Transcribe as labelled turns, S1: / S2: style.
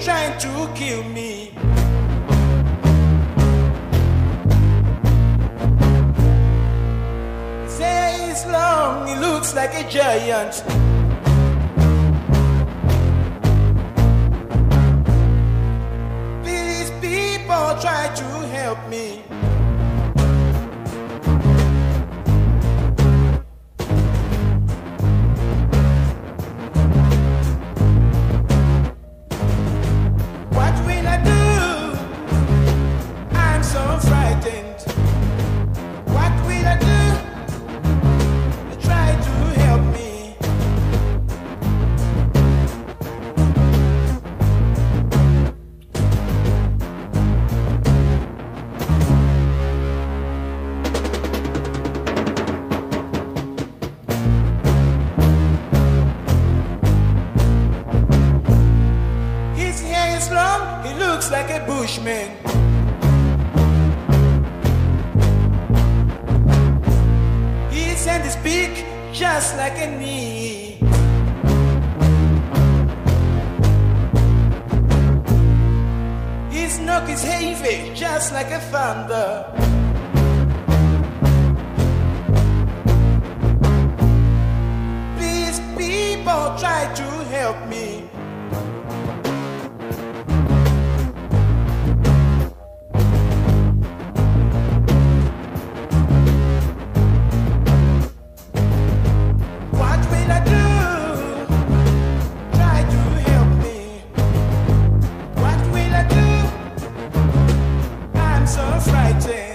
S1: Trying to kill me. Say he's long, he looks like a giant. These people try to help me. Bushman. His hand is big, just like a knee. His knock is heavy, just like a thunder. These people try to help me. so frightened.